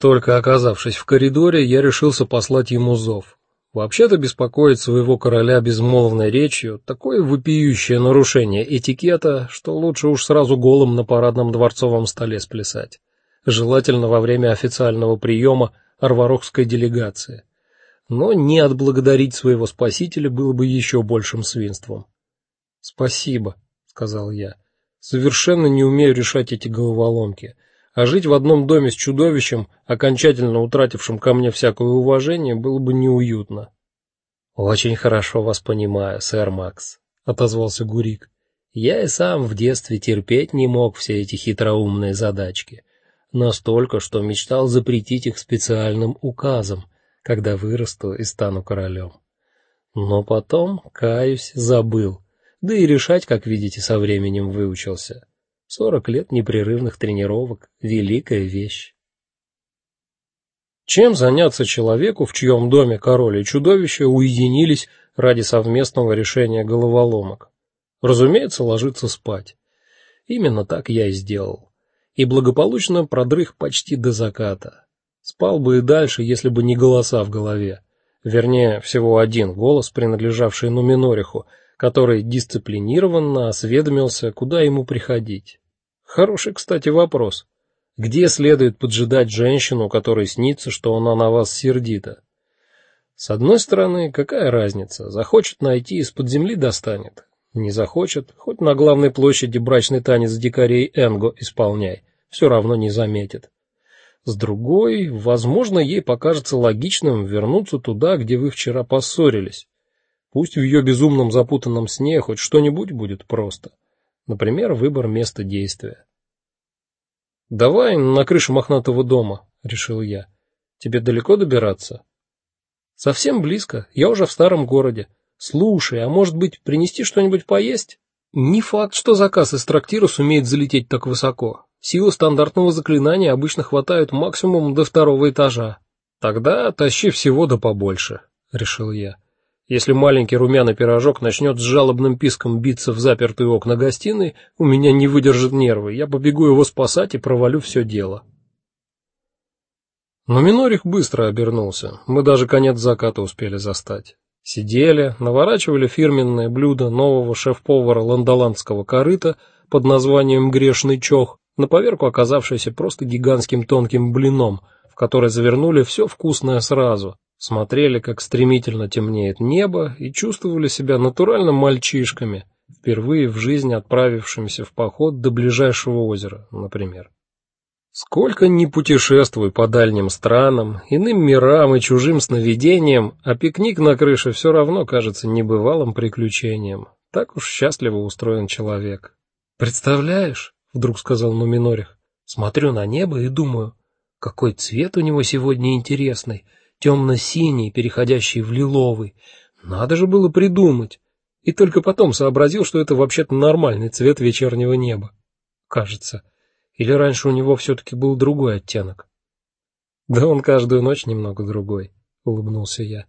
Только оказавшись в коридоре, я решился послать ему зов. Вообще-то беспокоить своего короля безмолвной речью такое вопиющее нарушение этикета, что лучше уж сразу голым на парадном дворцовом столе сплясать. Желательно во время официального приема арварокской делегации. Но не отблагодарить своего спасителя было бы еще большим свинством. "Спасибо", сказал я. "Совершенно не умею решать эти головоломки" а жить в одном доме с чудовищем, окончательно утратившим ко мне всякое уважение, было бы неуютно. Очень хорошо вас понимаю, сэр Макс, отозвался Гурик. Я и сам в детстве терпеть не мог все эти хитроумные задачки, настолько, что мечтал запретить их специальным указом, когда вырасту и стану королем. Но потом, каюсь, забыл. Да и решать, как видите, со временем выучился. Сорок лет непрерывных тренировок великая вещь. Чем заняться человеку, в чьем доме король и чудовище уединились ради совместного решения головоломок? Разумеется, ложиться спать. Именно так я и сделал. И благополучно продрых почти до заката. Спал бы и дальше, если бы не голоса в голове. Вернее, всего один голос, принадлежавший Нуминориху, который дисциплинированно осведомился, куда ему приходить. Хороший, кстати, вопрос. Где следует поджидать женщину, которой снится, что она на вас сердита? С одной стороны, какая разница? Захочет найти из-под земли достанет. Не захочет, хоть на главной площади брачный танец дикарей Энго исполняй, все равно не заметит. С другой, возможно, ей покажется логичным вернуться туда, где вы вчера поссорились. Пусть в ее безумном запутанном сне хоть что-нибудь будет просто. Например, выбор места действия. Давай на крышу мохнатого дома, решил я. Тебе далеко добираться? Совсем близко. Я уже в старом городе. Слушай, а может быть, принести что-нибудь поесть? Не факт, что заказ из трактира сумеет залететь так высоко. Силы стандартного заклинания обычно хватает максимум до второго этажа. Тогда тащи всего да побольше, решил я. Если маленький румяный пирожок начнет с жалобным писком биться в запертые окна гостиной, у меня не выдержат нервы. Я побегу его спасать и провалю все дело. Но Минорих быстро обернулся. Мы даже конец заката успели застать. Сидели, наворачивали фирменное блюдо нового шеф-повара ландоландского корыта под названием грешный чох, на поверку оказавшееся просто гигантским тонким блином, в который завернули все вкусное сразу, смотрели, как стремительно темнеет небо, и чувствовали себя натурально мальчишками, впервые в жизни отправившимися в поход до ближайшего озера, например. Сколько ни путешествуй по дальним странам, иным мирам и чужим сновидениям, а пикник на крыше все равно кажется небывалым приключением. Так уж счастливо устроен человек. Представляешь, вдруг сказал Нуминорих. Смотрю на небо и думаю, какой цвет у него сегодня интересный темно-синий, переходящий в лиловый. Надо же было придумать. И только потом сообразил, что это вообще-то нормальный цвет вечернего неба. Кажется. Или раньше у него все таки был другой оттенок. Да он каждую ночь немного другой, улыбнулся я.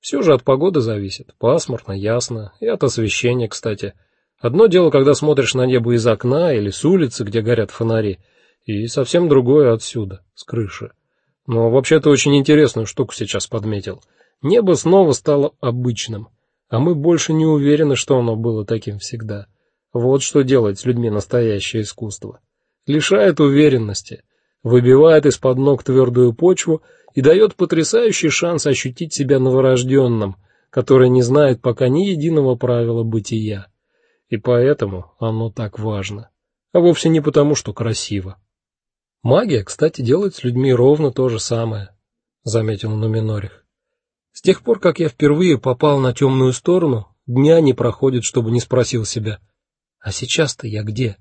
Все же от погоды зависит. Пасмурно, ясно, и от освещения, кстати. Одно дело, когда смотришь на небо из окна или с улицы, где горят фонари, и совсем другое отсюда, с крыши. Но вообще-то очень интересную штуку сейчас подметил. Небо снова стало обычным, а мы больше не уверены, что оно было таким всегда. Вот что делает с людьми настоящее искусство. Лишает уверенности, выбивает из-под ног твердую почву и дает потрясающий шанс ощутить себя новорожденным, который не знает пока ни единого правила бытия. И поэтому оно так важно, а вовсе не потому, что красиво. Магия, кстати, делает с людьми ровно то же самое, заметил Нуминорих. С тех пор, как я впервые попал на темную сторону, дня не проходит, чтобы не спросил себя: а сейчас-то я где?